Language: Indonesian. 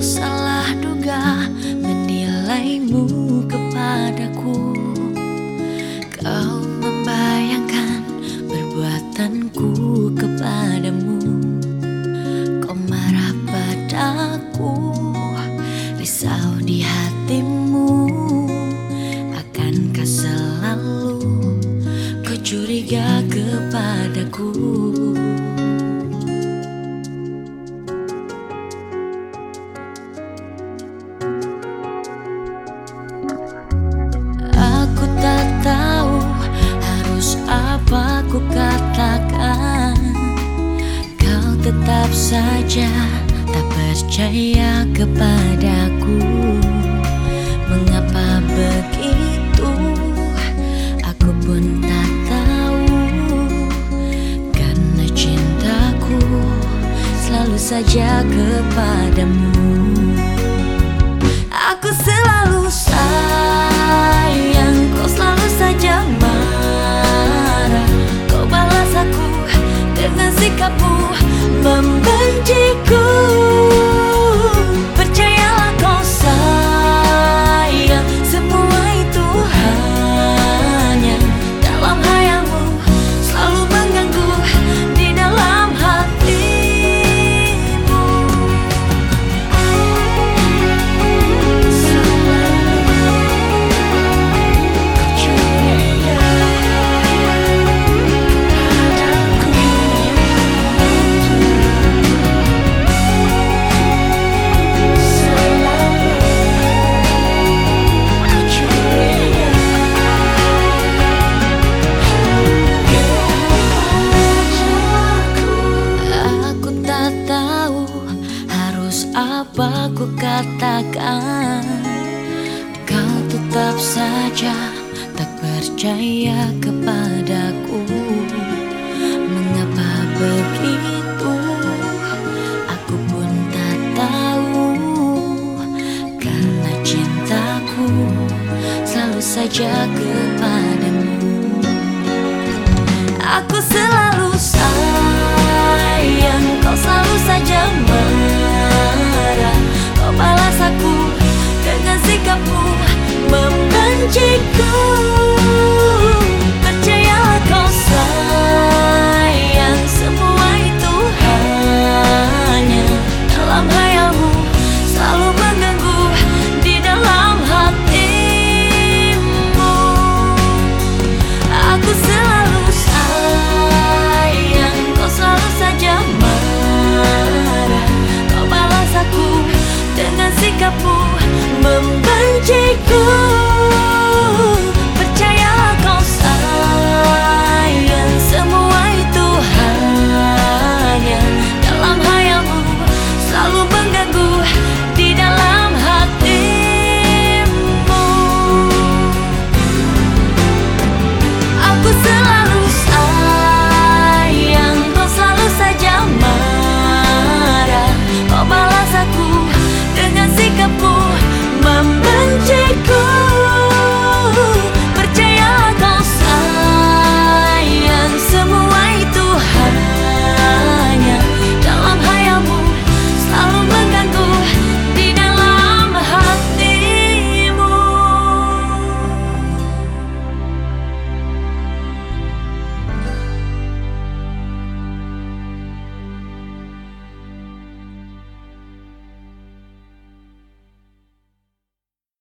salah duga menilaimu kepadaku. Kau membayangkan perbuatanku kepadamu tetap saja tak percaya kepadaku. Mengapa begitu? Aku pun tak tahu. Karena cintaku selalu saja kepadamu. Aku saja tak percaya kepadaku. Mengapa begitu? Aku pun tak tahu. Karena cintaku selalu saja kepadamu. Aku selalu sayang magic. lagu